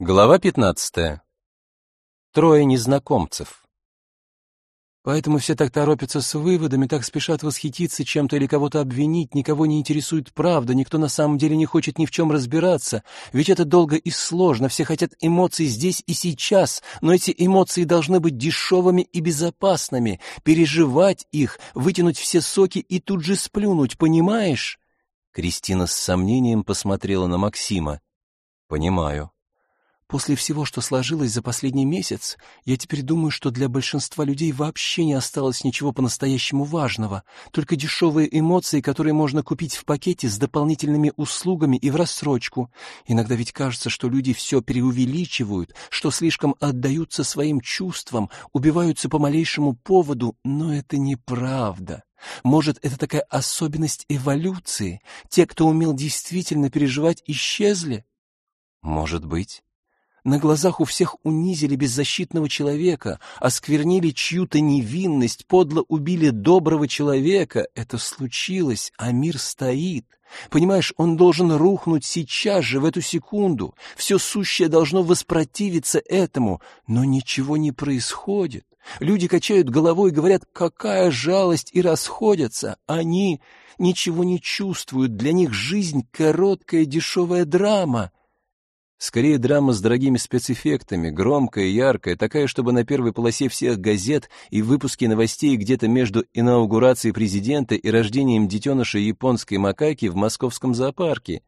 Глава 15. Трое незнакомцев. Поэтому все так торопятся с выводами, так спешат восхититься чем-то или кого-то обвинить, никого не интересует правда, никто на самом деле не хочет ни в чем разбираться, ведь это долго и сложно, все хотят эмоций здесь и сейчас, но эти эмоции должны быть дешевыми и безопасными, переживать их, вытянуть все соки и тут же сплюнуть, понимаешь? Кристина с сомнением посмотрела на Максима. «Понимаю», После всего, что сложилось за последний месяц, я теперь думаю, что для большинства людей вообще не осталось ничего по-настоящему важного, только дешевые эмоции, которые можно купить в пакете с дополнительными услугами и в рассрочку. Иногда ведь кажется, что люди все преувеличивают, что слишком отдаются своим чувствам, убиваются по малейшему поводу, но это неправда. Может, это такая особенность эволюции? Те, кто умел действительно переживать, исчезли? Может быть. На глазах у всех унизили беззащитного человека, осквернили чью-то невинность, подло убили доброго человека. Это случилось, а мир стоит. Понимаешь, он должен рухнуть сейчас же, в эту секунду. Все сущее должно воспротивиться этому, но ничего не происходит. Люди качают головой говорят, какая жалость, и расходятся. Они ничего не чувствуют, для них жизнь — короткая дешевая драма. Скорее драма с дорогими спецэффектами, громкая, яркая, такая, чтобы на первой полосе всех газет и выпуске новостей где-то между инаугурацией президента и рождением детеныша японской макаки в московском зоопарке.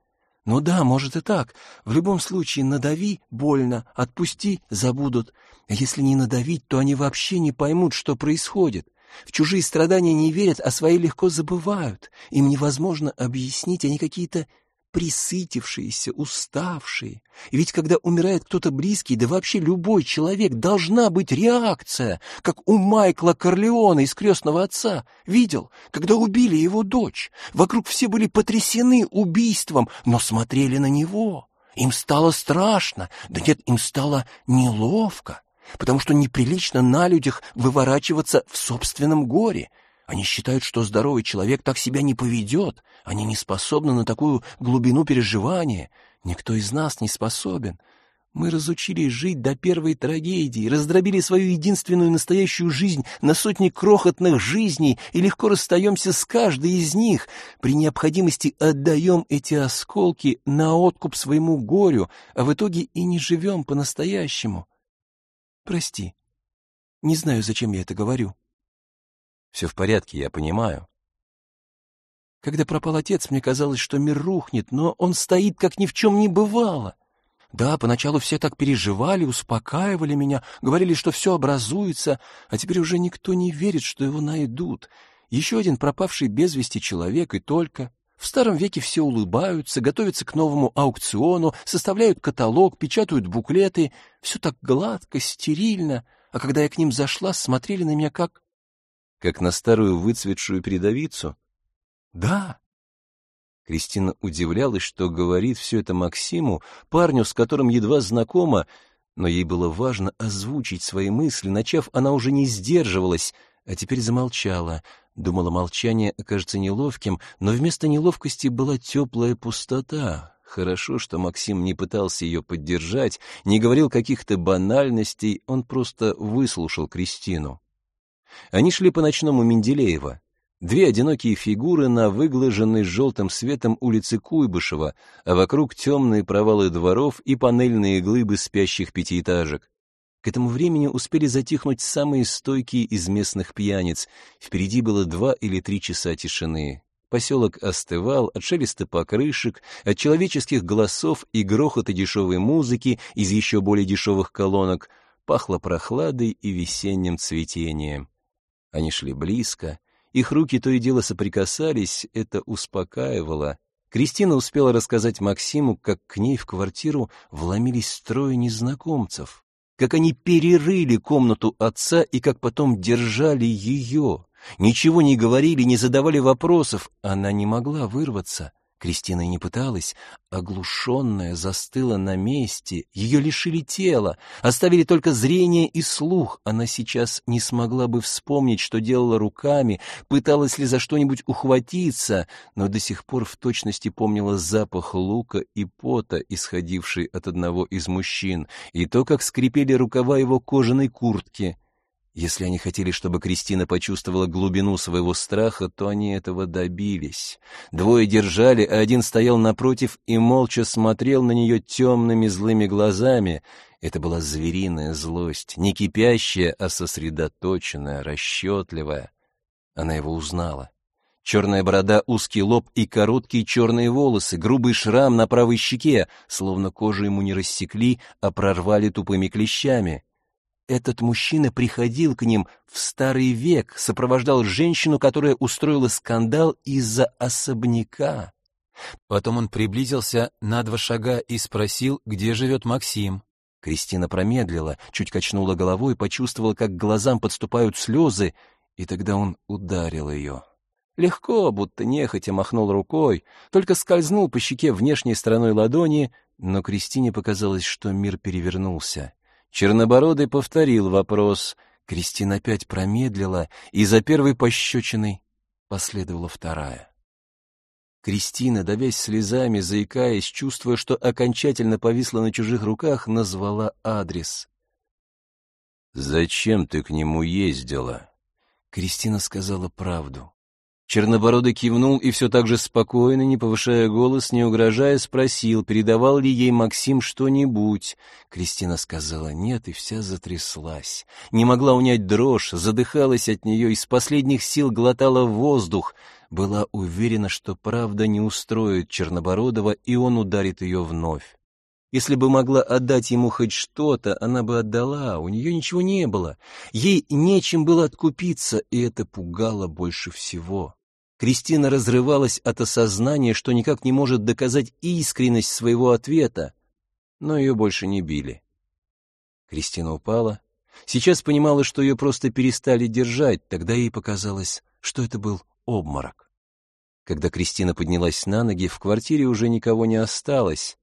Ну да, может и так. В любом случае, надави — больно, отпусти — забудут. А если не надавить, то они вообще не поймут, что происходит. В чужие страдания не верят, а свои легко забывают. Им невозможно объяснить, они какие-то присытившиеся, уставшие. Ведь когда умирает кто-то близкий, да вообще любой человек, должна быть реакция, как у Майкла Корлеона из «Крестного отца». Видел, когда убили его дочь. Вокруг все были потрясены убийством, но смотрели на него. Им стало страшно, да нет, им стало неловко, потому что неприлично на людях выворачиваться в собственном горе. Они считают, что здоровый человек так себя не поведет. Они не способны на такую глубину переживания. Никто из нас не способен. Мы разучились жить до первой трагедии, раздробили свою единственную настоящую жизнь на сотни крохотных жизней и легко расстаемся с каждой из них. При необходимости отдаем эти осколки на откуп своему горю, а в итоге и не живем по-настоящему. Прости. Не знаю, зачем я это говорю. Все в порядке, я понимаю. Когда пропал отец, мне казалось, что мир рухнет, но он стоит, как ни в чем не бывало. Да, поначалу все так переживали, успокаивали меня, говорили, что все образуется, а теперь уже никто не верит, что его найдут. Еще один пропавший без вести человек и только. В старом веке все улыбаются, готовятся к новому аукциону, составляют каталог, печатают буклеты. Все так гладко, стерильно. А когда я к ним зашла, смотрели на меня как как на старую выцветшую передовицу? Да. Кристина удивлялась, что говорит все это Максиму, парню, с которым едва знакома, но ей было важно озвучить свои мысли. Начав, она уже не сдерживалась, а теперь замолчала. Думала, молчание окажется неловким, но вместо неловкости была теплая пустота. Хорошо, что Максим не пытался ее поддержать, не говорил каких-то банальностей, он просто выслушал Кристину. Они шли по ночному Менделеева. Две одинокие фигуры на выглаженной желтым светом улице Куйбышева, а вокруг темные провалы дворов и панельные глыбы спящих пятиэтажек. К этому времени успели затихнуть самые стойкие из местных пьяниц. Впереди было два или три часа тишины. Поселок остывал от шелеста покрышек, от человеческих голосов и грохота дешевой музыки из еще более дешевых колонок, пахло прохладой и весенним цветением. Они шли близко, их руки то и дело соприкасались, это успокаивало. Кристина успела рассказать Максиму, как к ней в квартиру вломились трое незнакомцев, как они перерыли комнату отца и как потом держали ее. Ничего не говорили, не задавали вопросов, она не могла вырваться. Кристина не пыталась, оглушенная, застыла на месте, ее лишили тела, оставили только зрение и слух. Она сейчас не смогла бы вспомнить, что делала руками, пыталась ли за что-нибудь ухватиться, но до сих пор в точности помнила запах лука и пота, исходивший от одного из мужчин, и то, как скрипели рукава его кожаной куртки — если они хотели, чтобы Кристина почувствовала глубину своего страха, то они этого добились. Двое держали, а один стоял напротив и молча смотрел на нее темными злыми глазами. Это была звериная злость, не кипящая, а сосредоточенная, расчетливая. Она его узнала. Черная борода, узкий лоб и короткие черные волосы, грубый шрам на правой щеке, словно кожу ему не рассекли, а прорвали тупыми клещами. Этот мужчина приходил к ним в старый век, сопровождал женщину, которая устроила скандал из-за особняка. Потом он приблизился на два шага и спросил, где живет Максим. Кристина промедлила, чуть качнула головой, почувствовала, как к глазам подступают слезы, и тогда он ударил ее. Легко, будто нехотя махнул рукой, только скользнул по щеке внешней стороной ладони, но Кристине показалось, что мир перевернулся. Чернобородый повторил вопрос. Кристина опять промедлила, и за первой пощечиной последовала вторая. Кристина, давясь слезами, заикаясь, чувствуя, что окончательно повисла на чужих руках, назвала адрес. «Зачем ты к нему ездила?» Кристина сказала правду. Чернобородый кивнул и все так же спокойно, не повышая голос, не угрожая, спросил, передавал ли ей Максим что-нибудь. Кристина сказала нет и вся затряслась. Не могла унять дрожь, задыхалась от нее, из последних сил глотала воздух. Была уверена, что правда не устроит Чернобородова, и он ударит ее вновь. Если бы могла отдать ему хоть что-то, она бы отдала, у нее ничего не было. Ей нечем было откупиться, и это пугало больше всего. Кристина разрывалась от осознания, что никак не может доказать искренность своего ответа, но ее больше не били. Кристина упала. Сейчас понимала, что ее просто перестали держать, тогда ей показалось, что это был обморок. Когда Кристина поднялась на ноги, в квартире уже никого не осталось.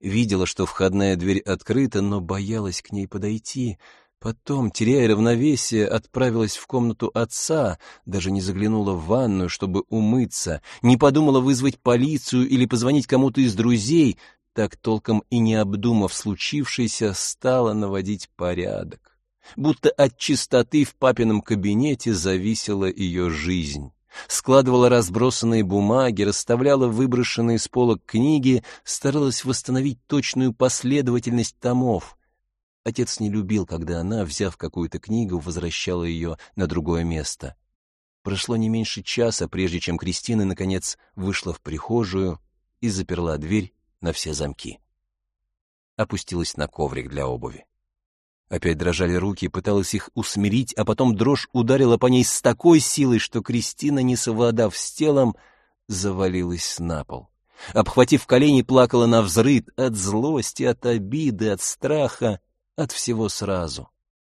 Видела, что входная дверь открыта, но боялась к ней подойти — Потом, теряя равновесие, отправилась в комнату отца, даже не заглянула в ванную, чтобы умыться, не подумала вызвать полицию или позвонить кому-то из друзей, так толком и не обдумав случившееся, стала наводить порядок. Будто от чистоты в папином кабинете зависела ее жизнь. Складывала разбросанные бумаги, расставляла выброшенные с полок книги, старалась восстановить точную последовательность томов — Отец не любил, когда она, взяв какую-то книгу, возвращала ее на другое место. Прошло не меньше часа, прежде чем Кристина, наконец, вышла в прихожую и заперла дверь на все замки. Опустилась на коврик для обуви. Опять дрожали руки, пыталась их усмирить, а потом дрожь ударила по ней с такой силой, что Кристина, не совладав с телом, завалилась на пол. Обхватив колени, плакала на взрыд от злости, от обиды, от страха от всего сразу.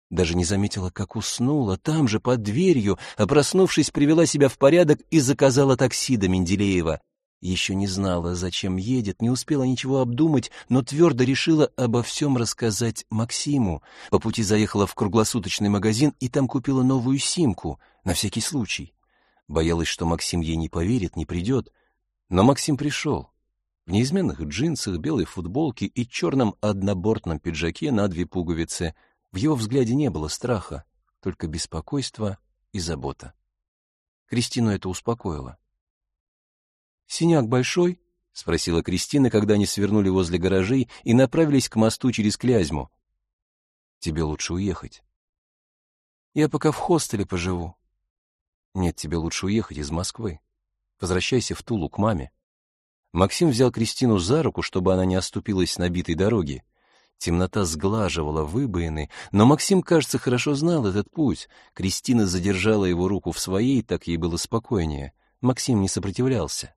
Даже не заметила, как уснула, там же, под дверью, а проснувшись, привела себя в порядок и заказала такси до Менделеева. Еще не знала, зачем едет, не успела ничего обдумать, но твердо решила обо всем рассказать Максиму. По пути заехала в круглосуточный магазин и там купила новую симку, на всякий случай. Боялась, что Максим ей не поверит, не придет. Но Максим пришел в неизменных джинсах, белой футболке и черном однобортном пиджаке на две пуговицы. В его взгляде не было страха, только беспокойство и забота. Кристину это успокоило. «Синяк большой?» — спросила Кристина, когда они свернули возле гаражей и направились к мосту через Клязьму. «Тебе лучше уехать». «Я пока в хостеле поживу». «Нет, тебе лучше уехать из Москвы. Возвращайся в Тулу к маме. Максим взял Кристину за руку, чтобы она не оступилась на битой дороге. Темнота сглаживала выбоины, но Максим, кажется, хорошо знал этот путь. Кристина задержала его руку в своей, так ей было спокойнее. Максим не сопротивлялся.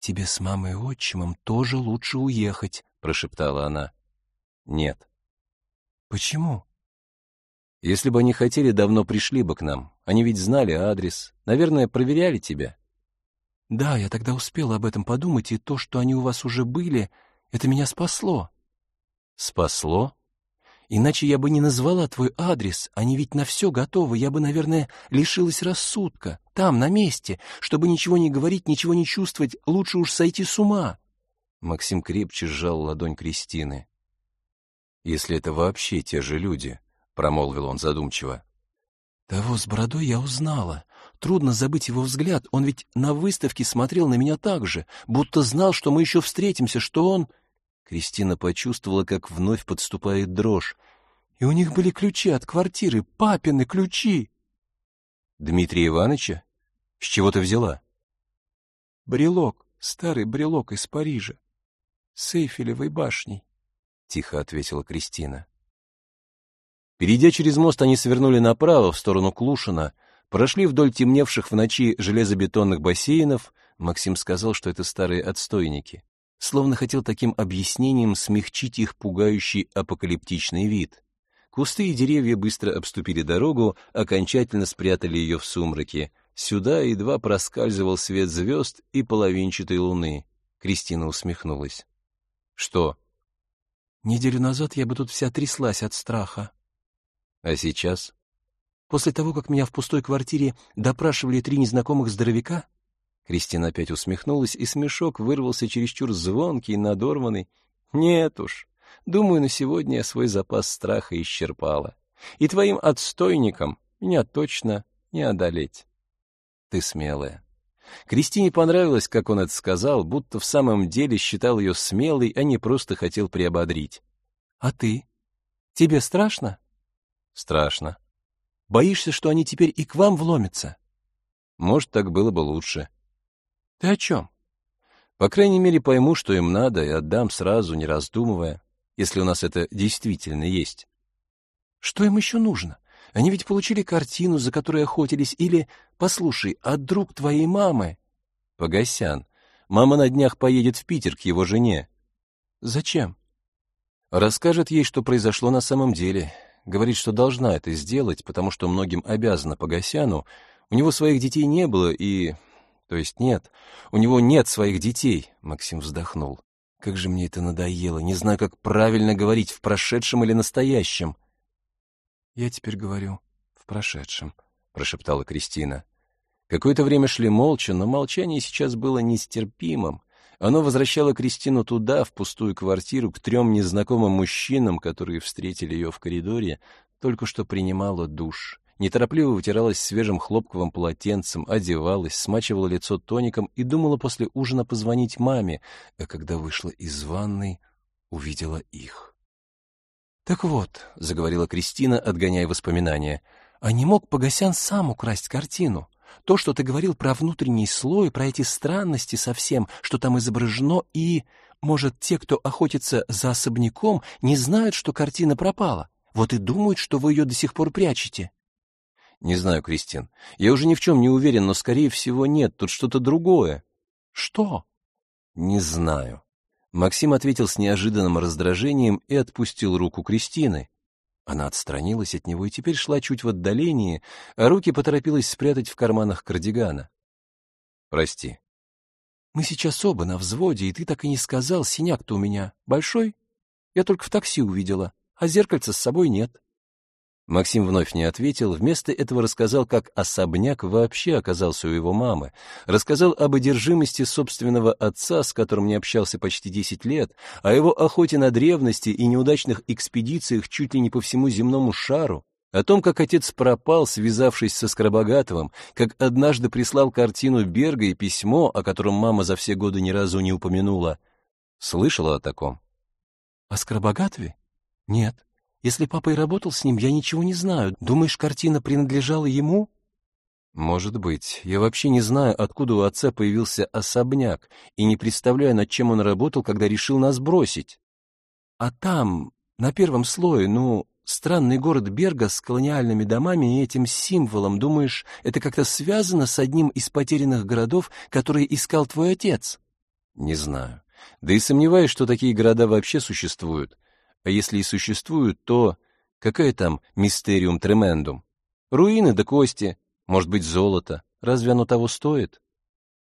«Тебе с мамой и отчимом тоже лучше уехать», — прошептала она. «Нет». «Почему?» «Если бы они хотели, давно пришли бы к нам. Они ведь знали адрес. Наверное, проверяли тебя». Да, я тогда успела об этом подумать, и то, что они у вас уже были, это меня спасло. Спасло? Иначе я бы не назвала твой адрес, они ведь на все готовы, я бы, наверное, лишилась рассудка. Там, на месте, чтобы ничего не говорить, ничего не чувствовать, лучше уж сойти с ума. Максим крепче сжал ладонь Кристины. «Если это вообще те же люди», — промолвил он задумчиво. «Того с бородой я узнала. Трудно забыть его взгляд, он ведь на выставке смотрел на меня так же, будто знал, что мы еще встретимся, что он...» Кристина почувствовала, как вновь подступает дрожь. «И у них были ключи от квартиры, папины ключи!» «Дмитрия Ивановича? С чего ты взяла?» «Брелок, старый брелок из Парижа, с Эйфелевой башней», — тихо ответила Кристина. Перейдя через мост, они свернули направо, в сторону Клушина, прошли вдоль темневших в ночи железобетонных бассейнов. Максим сказал, что это старые отстойники словно хотел таким объяснением смягчить их пугающий апокалиптичный вид. Кусты и деревья быстро обступили дорогу, окончательно спрятали ее в сумраке. Сюда едва проскальзывал свет звезд и половинчатой луны. Кристина усмехнулась. «Что?» «Неделю назад я бы тут вся тряслась от страха». «А сейчас?» «После того, как меня в пустой квартире допрашивали три незнакомых здоровяка, Кристина опять усмехнулась, и смешок вырвался чересчур звонкий, надорванный. «Нет уж, думаю, на сегодня я свой запас страха исчерпала. И твоим отстойникам меня точно не одолеть. Ты смелая». Кристине понравилось, как он это сказал, будто в самом деле считал ее смелой, а не просто хотел приободрить. «А ты? Тебе страшно?» «Страшно». «Боишься, что они теперь и к вам вломятся?» «Может, так было бы лучше». Ты о чем? По крайней мере, пойму, что им надо, и отдам сразу, не раздумывая, если у нас это действительно есть. Что им еще нужно? Они ведь получили картину, за которой охотились, или, послушай, от друг твоей мамы. Погосян. Мама на днях поедет в Питер к его жене. Зачем? Расскажет ей, что произошло на самом деле. Говорит, что должна это сделать, потому что многим обязана Погосяну. У него своих детей не было, и то есть нет, у него нет своих детей, Максим вздохнул. Как же мне это надоело, не знаю, как правильно говорить, в прошедшем или настоящем. Я теперь говорю в прошедшем, прошептала Кристина. Какое-то время шли молча, но молчание сейчас было нестерпимым. Оно возвращало Кристину туда, в пустую квартиру, к трем незнакомым мужчинам, которые встретили ее в коридоре, только что принимала душ неторопливо вытиралась свежим хлопковым полотенцем, одевалась, смачивала лицо тоником и думала после ужина позвонить маме, а когда вышла из ванной, увидела их. «Так вот», — заговорила Кристина, отгоняя воспоминания, «а не мог Погосян сам украсть картину? То, что ты говорил про внутренний слой, про эти странности совсем, что там изображено, и, может, те, кто охотится за особняком, не знают, что картина пропала, вот и думают, что вы ее до сих пор прячете». Не знаю, Кристин. Я уже ни в чем не уверен, но, скорее всего, нет. Тут что-то другое. Что? Не знаю. Максим ответил с неожиданным раздражением и отпустил руку Кристины. Она отстранилась от него и теперь шла чуть в отдалении, а руки поторопилась спрятать в карманах кардигана. Прости. Мы сейчас оба на взводе, и ты так и не сказал, синяк-то у меня большой? Я только в такси увидела, а зеркальца с собой нет. Максим вновь не ответил, вместо этого рассказал, как особняк вообще оказался у его мамы, рассказал об одержимости собственного отца, с которым не общался почти 10 лет, о его охоте на древности и неудачных экспедициях чуть ли не по всему земному шару, о том, как отец пропал, связавшись со Скоробогатовым, как однажды прислал картину Берга и письмо, о котором мама за все годы ни разу не упомянула. Слышала о таком? О Скоробогатове? Нет. Если папа и работал с ним, я ничего не знаю. Думаешь, картина принадлежала ему? Может быть. Я вообще не знаю, откуда у отца появился особняк, и не представляю, над чем он работал, когда решил нас бросить. А там, на первом слое, ну, странный город Берга с колониальными домами и этим символом, думаешь, это как-то связано с одним из потерянных городов, который искал твой отец? Не знаю. Да и сомневаюсь, что такие города вообще существуют. А если и существуют, то какая там мистериум тремендум? Руины да кости, может быть, золото. Разве оно того стоит?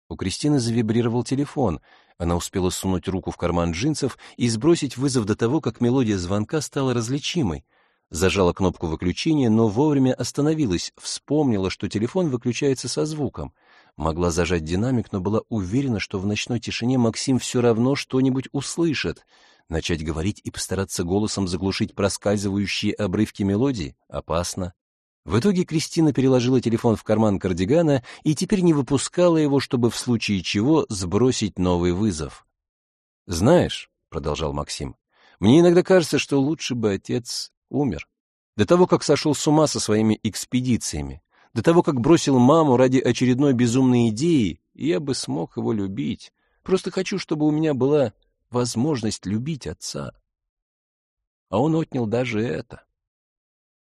У Кристины завибрировал телефон. Она успела сунуть руку в карман джинсов и сбросить вызов до того, как мелодия звонка стала различимой. Зажала кнопку выключения, но вовремя остановилась, вспомнила, что телефон выключается со звуком. Могла зажать динамик, но была уверена, что в ночной тишине Максим все равно что-нибудь услышит. Начать говорить и постараться голосом заглушить проскальзывающие обрывки мелодии опасно. В итоге Кристина переложила телефон в карман кардигана и теперь не выпускала его, чтобы в случае чего сбросить новый вызов. «Знаешь», — продолжал Максим, — «мне иногда кажется, что лучше бы отец умер. До того, как сошел с ума со своими экспедициями, до того, как бросил маму ради очередной безумной идеи, я бы смог его любить. Просто хочу, чтобы у меня была возможность любить отца. А он отнял даже это.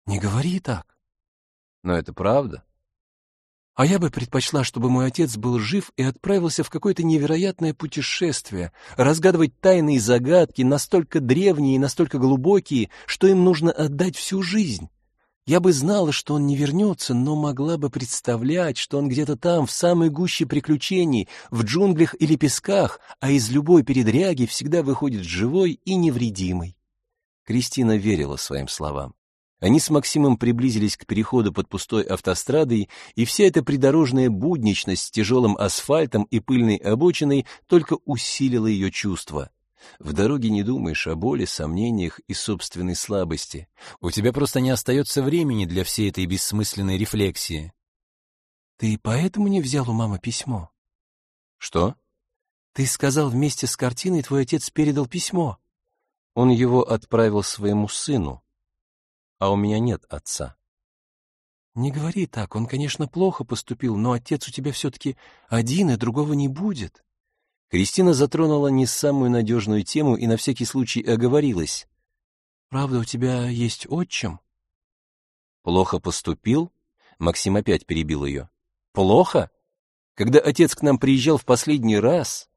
Не говори так. Но это правда. А я бы предпочла, чтобы мой отец был жив и отправился в какое-то невероятное путешествие, разгадывать тайные загадки, настолько древние и настолько глубокие, что им нужно отдать всю жизнь. Я бы знала, что он не вернется, но могла бы представлять, что он где-то там, в самой гуще приключений, в джунглях или песках, а из любой передряги всегда выходит живой и невредимый. Кристина верила своим словам. Они с Максимом приблизились к переходу под пустой автострадой, и вся эта придорожная будничность с тяжелым асфальтом и пыльной обочиной только усилила ее чувства. В дороге не думаешь о боли, сомнениях и собственной слабости. У тебя просто не остается времени для всей этой бессмысленной рефлексии. Ты поэтому не взял у мамы письмо? Что? Ты сказал, вместе с картиной твой отец передал письмо. Он его отправил своему сыну. А у меня нет отца. Не говори так, он, конечно, плохо поступил, но отец у тебя все-таки один, и другого не будет. Кристина затронула не самую надежную тему и на всякий случай оговорилась. «Правда, у тебя есть отчим?» «Плохо поступил?» Максим опять перебил ее. «Плохо? Когда отец к нам приезжал в последний раз...»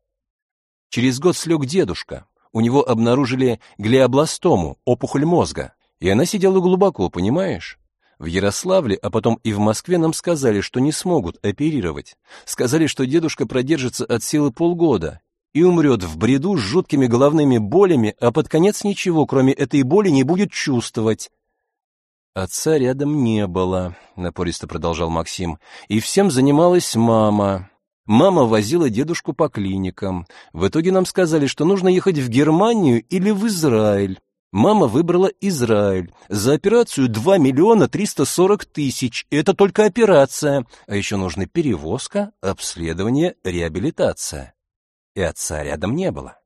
Через год слег дедушка. У него обнаружили глиобластому, опухоль мозга. И она сидела глубоко, понимаешь? В Ярославле, а потом и в Москве нам сказали, что не смогут оперировать. Сказали, что дедушка продержится от силы полгода и умрет в бреду с жуткими головными болями, а под конец ничего, кроме этой боли, не будет чувствовать. Отца рядом не было, напористо продолжал Максим, и всем занималась мама. Мама возила дедушку по клиникам. В итоге нам сказали, что нужно ехать в Германию или в Израиль. Мама выбрала Израиль. За операцию 2 миллиона 340 тысяч. Это только операция. А еще нужны перевозка, обследование, реабилитация. И отца рядом не было.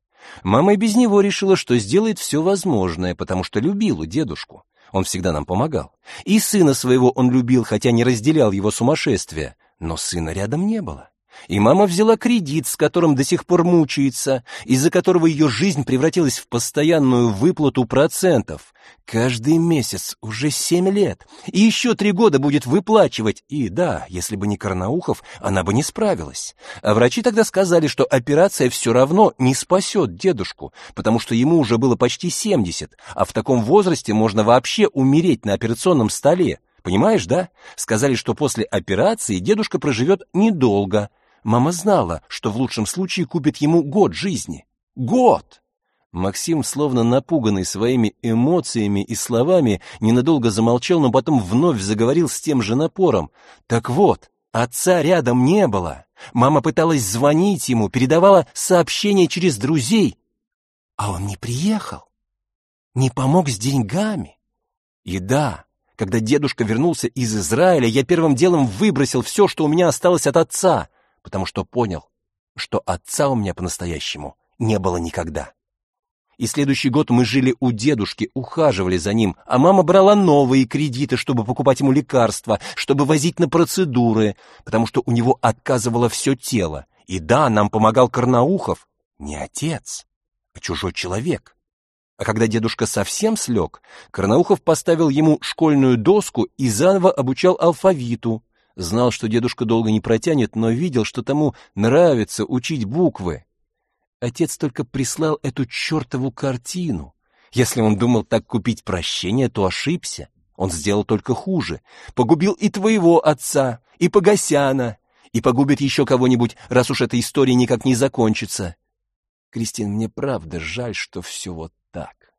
Мама и без него решила, что сделает все возможное, потому что любила дедушку. Он всегда нам помогал. И сына своего он любил, хотя не разделял его сумасшествие. Но сына рядом не было. И мама взяла кредит, с которым до сих пор мучается, из-за которого ее жизнь превратилась в постоянную выплату процентов. Каждый месяц, уже семь лет. И еще три года будет выплачивать. И да, если бы не Карнаухов, она бы не справилась. А врачи тогда сказали, что операция все равно не спасет дедушку, потому что ему уже было почти семьдесят, а в таком возрасте можно вообще умереть на операционном столе. Понимаешь, да? Сказали, что после операции дедушка проживет недолго. Мама знала, что в лучшем случае купит ему год жизни. Год! Максим, словно напуганный своими эмоциями и словами, ненадолго замолчал, но потом вновь заговорил с тем же напором. Так вот, отца рядом не было. Мама пыталась звонить ему, передавала сообщения через друзей. А он не приехал. Не помог с деньгами. И да, когда дедушка вернулся из Израиля, я первым делом выбросил все, что у меня осталось от отца потому что понял, что отца у меня по-настоящему не было никогда. И следующий год мы жили у дедушки, ухаживали за ним, а мама брала новые кредиты, чтобы покупать ему лекарства, чтобы возить на процедуры, потому что у него отказывало все тело. И да, нам помогал Карнаухов, не отец, а чужой человек. А когда дедушка совсем слег, Карнаухов поставил ему школьную доску и заново обучал алфавиту, Знал, что дедушка долго не протянет, но видел, что тому нравится учить буквы. Отец только прислал эту чертову картину. Если он думал так купить прощение, то ошибся. Он сделал только хуже. Погубил и твоего отца, и Погосяна, и погубит еще кого-нибудь, раз уж эта история никак не закончится. Кристин, мне правда жаль, что все вот так.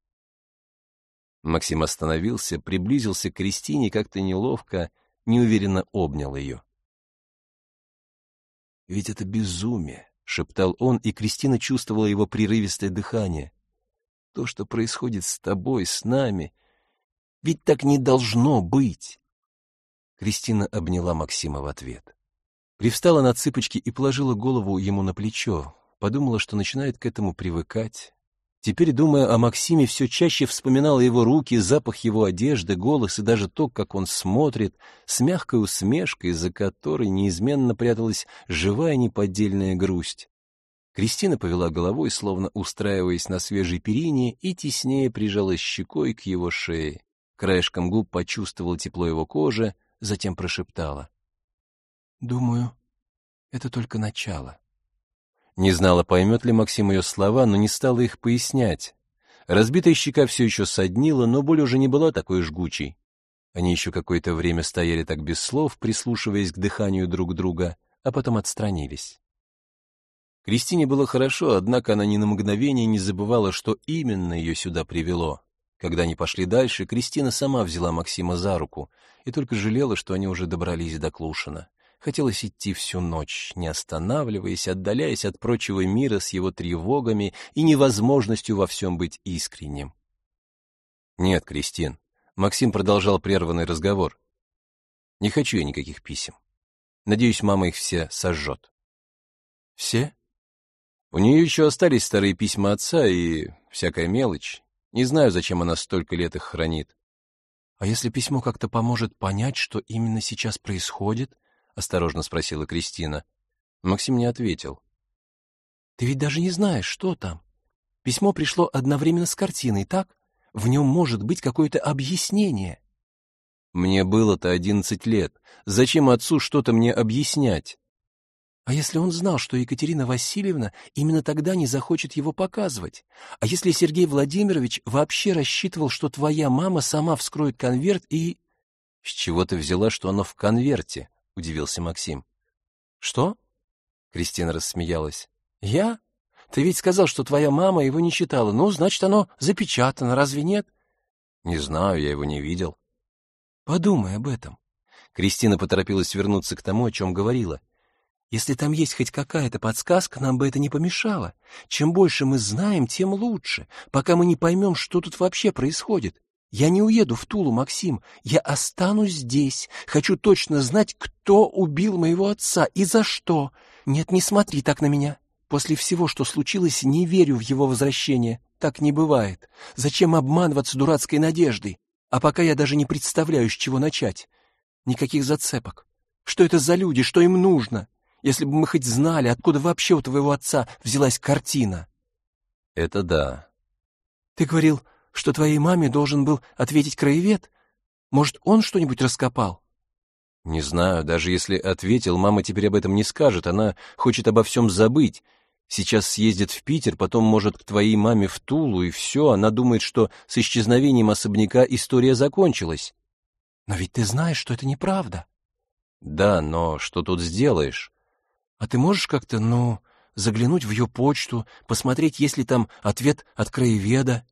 Максим остановился, приблизился к Кристине как-то неловко, неуверенно обнял ее. «Ведь это безумие», — шептал он, и Кристина чувствовала его прерывистое дыхание. «То, что происходит с тобой, с нами, ведь так не должно быть». Кристина обняла Максима в ответ. Привстала на цыпочки и положила голову ему на плечо, подумала, что начинает к этому привыкать, Теперь, думая о Максиме, все чаще вспоминала его руки, запах его одежды, голос и даже то, как он смотрит, с мягкой усмешкой, за которой неизменно пряталась живая неподдельная грусть. Кристина повела головой, словно устраиваясь на свежей перине, и теснее прижалась щекой к его шее. Краешком губ почувствовала тепло его кожи, затем прошептала. «Думаю, это только начало». Не знала, поймет ли Максим ее слова, но не стала их пояснять. Разбитая щека все еще соднила, но боль уже не была такой жгучей. Они еще какое-то время стояли так без слов, прислушиваясь к дыханию друг друга, а потом отстранились. Кристине было хорошо, однако она ни на мгновение не забывала, что именно ее сюда привело. Когда они пошли дальше, Кристина сама взяла Максима за руку и только жалела, что они уже добрались до Клушина. Хотелось идти всю ночь, не останавливаясь, отдаляясь от прочего мира с его тревогами и невозможностью во всем быть искренним. «Нет, Кристин», — Максим продолжал прерванный разговор. «Не хочу я никаких писем. Надеюсь, мама их все сожжет». «Все?» У нее еще остались старые письма отца и всякая мелочь. Не знаю, зачем она столько лет их хранит. А если письмо как-то поможет понять, что именно сейчас происходит, — осторожно спросила Кристина. Максим не ответил. «Ты ведь даже не знаешь, что там. Письмо пришло одновременно с картиной, так? В нем может быть какое-то объяснение». «Мне было-то одиннадцать лет. Зачем отцу что-то мне объяснять?» А если он знал, что Екатерина Васильевна именно тогда не захочет его показывать? А если Сергей Владимирович вообще рассчитывал, что твоя мама сама вскроет конверт и... С чего ты взяла, что оно в конверте? — удивился Максим. «Что?» — Кристина рассмеялась. «Я? Ты ведь сказал, что твоя мама его не читала. Ну, значит, оно запечатано, разве нет?» «Не знаю, я его не видел». «Подумай об этом». Кристина поторопилась вернуться к тому, о чем говорила. «Если там есть хоть какая-то подсказка, нам бы это не помешало. Чем больше мы знаем, тем лучше, пока мы не поймем, что тут вообще происходит. Я не уеду в Тулу, Максим. Я останусь здесь. Хочу точно знать, кто убил моего отца и за что. Нет, не смотри так на меня. После всего, что случилось, не верю в его возвращение. Так не бывает. Зачем обманываться дурацкой надеждой? А пока я даже не представляю, с чего начать. Никаких зацепок. Что это за люди, что им нужно? Если бы мы хоть знали, откуда вообще у твоего отца взялась картина. Это да. Ты говорил, что твоей маме должен был ответить краевед? Может, он что-нибудь раскопал? Не знаю, даже если ответил, мама теперь об этом не скажет, она хочет обо всем забыть. Сейчас съездит в Питер, потом, может, к твоей маме в Тулу, и все, она думает, что с исчезновением особняка история закончилась. Но ведь ты знаешь, что это неправда. Да, но что тут сделаешь? А ты можешь как-то, ну, заглянуть в ее почту, посмотреть, есть ли там ответ от краеведа?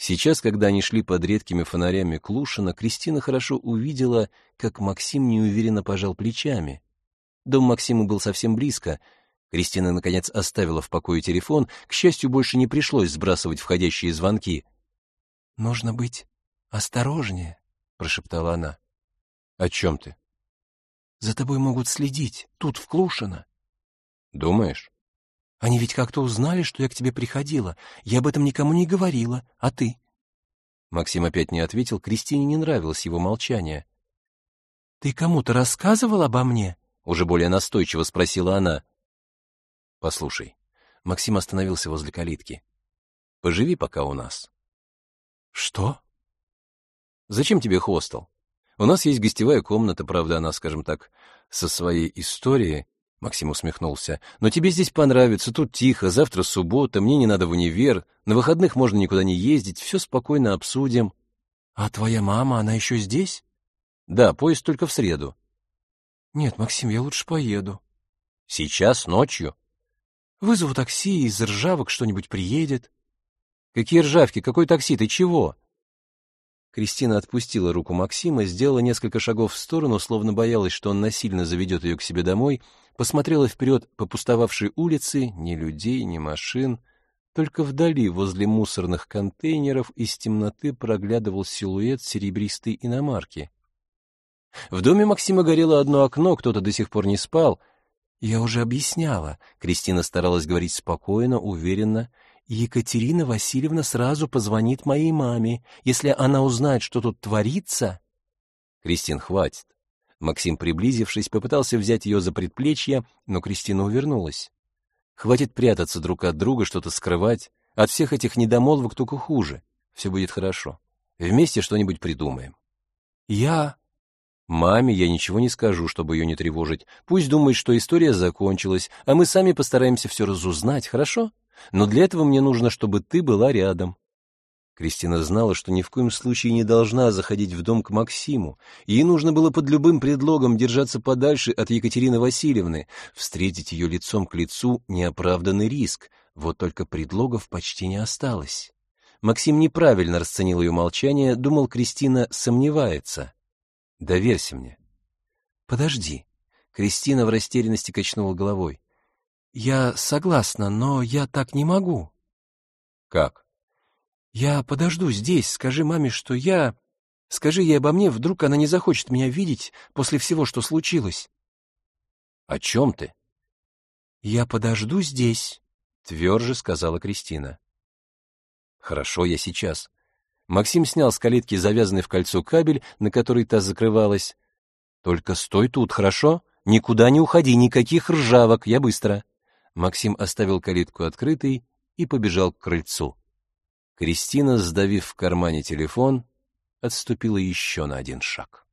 Сейчас, когда они шли под редкими фонарями Клушина, Кристина хорошо увидела, как Максим неуверенно пожал плечами. Дом Максима был совсем близко. Кристина, наконец, оставила в покое телефон. К счастью, больше не пришлось сбрасывать входящие звонки. «Нужно быть осторожнее», — прошептала она. «О чем ты?» «За тобой могут следить, тут, в Клушино». «Думаешь?» Они ведь как-то узнали, что я к тебе приходила. Я об этом никому не говорила. А ты?» Максим опять не ответил. Кристине не нравилось его молчание. «Ты кому-то рассказывал обо мне?» Уже более настойчиво спросила она. «Послушай». Максим остановился возле калитки. «Поживи пока у нас». «Что?» «Зачем тебе хостел? У нас есть гостевая комната, правда, она, скажем так, со своей историей, Максим усмехнулся. «Но тебе здесь понравится, тут тихо, завтра суббота, мне не надо в универ, на выходных можно никуда не ездить, все спокойно обсудим». «А твоя мама, она еще здесь?» «Да, поезд только в среду». Нет, Максим, я лучше поеду. Сейчас, ночью? Вызову такси, из ржавок что-нибудь приедет. Какие ржавки? Какой такси? Ты чего? Кристина отпустила руку Максима, сделала несколько шагов в сторону, словно боялась, что он насильно заведет ее к себе домой, посмотрела вперед по пустовавшей улице, ни людей, ни машин, только вдали, возле мусорных контейнеров, из темноты проглядывал силуэт серебристой иномарки. В доме Максима горело одно окно, кто-то до сих пор не спал. Я уже объясняла. Кристина старалась говорить спокойно, уверенно. Екатерина Васильевна сразу позвонит моей маме. Если она узнает, что тут творится... Кристин, хватит. Максим, приблизившись, попытался взять ее за предплечье, но Кристина увернулась. Хватит прятаться друг от друга, что-то скрывать. От всех этих недомолвок только хуже. Все будет хорошо. Вместе что-нибудь придумаем. Я... Маме я ничего не скажу, чтобы ее не тревожить. Пусть думает, что история закончилась, а мы сами постараемся все разузнать, хорошо? Но для этого мне нужно, чтобы ты была рядом. Кристина знала, что ни в коем случае не должна заходить в дом к Максиму. Ей нужно было под любым предлогом держаться подальше от Екатерины Васильевны. Встретить ее лицом к лицу — неоправданный риск. Вот только предлогов почти не осталось. Максим неправильно расценил ее молчание, думал, Кристина сомневается. Доверься мне. Подожди. Кристина в растерянности качнула головой. Я согласна, но я так не могу. Как? Я подожду здесь, скажи маме, что я... Скажи ей обо мне, вдруг она не захочет меня видеть после всего, что случилось. О чем ты? Я подожду здесь, тверже сказала Кристина. Хорошо, я сейчас. Максим снял с калитки завязанный в кольцо кабель, на который та закрывалась. «Только стой тут, хорошо? Никуда не уходи, никаких ржавок, я быстро». Максим оставил калитку открытой и побежал к крыльцу. Кристина, сдавив в кармане телефон, отступила еще на один шаг.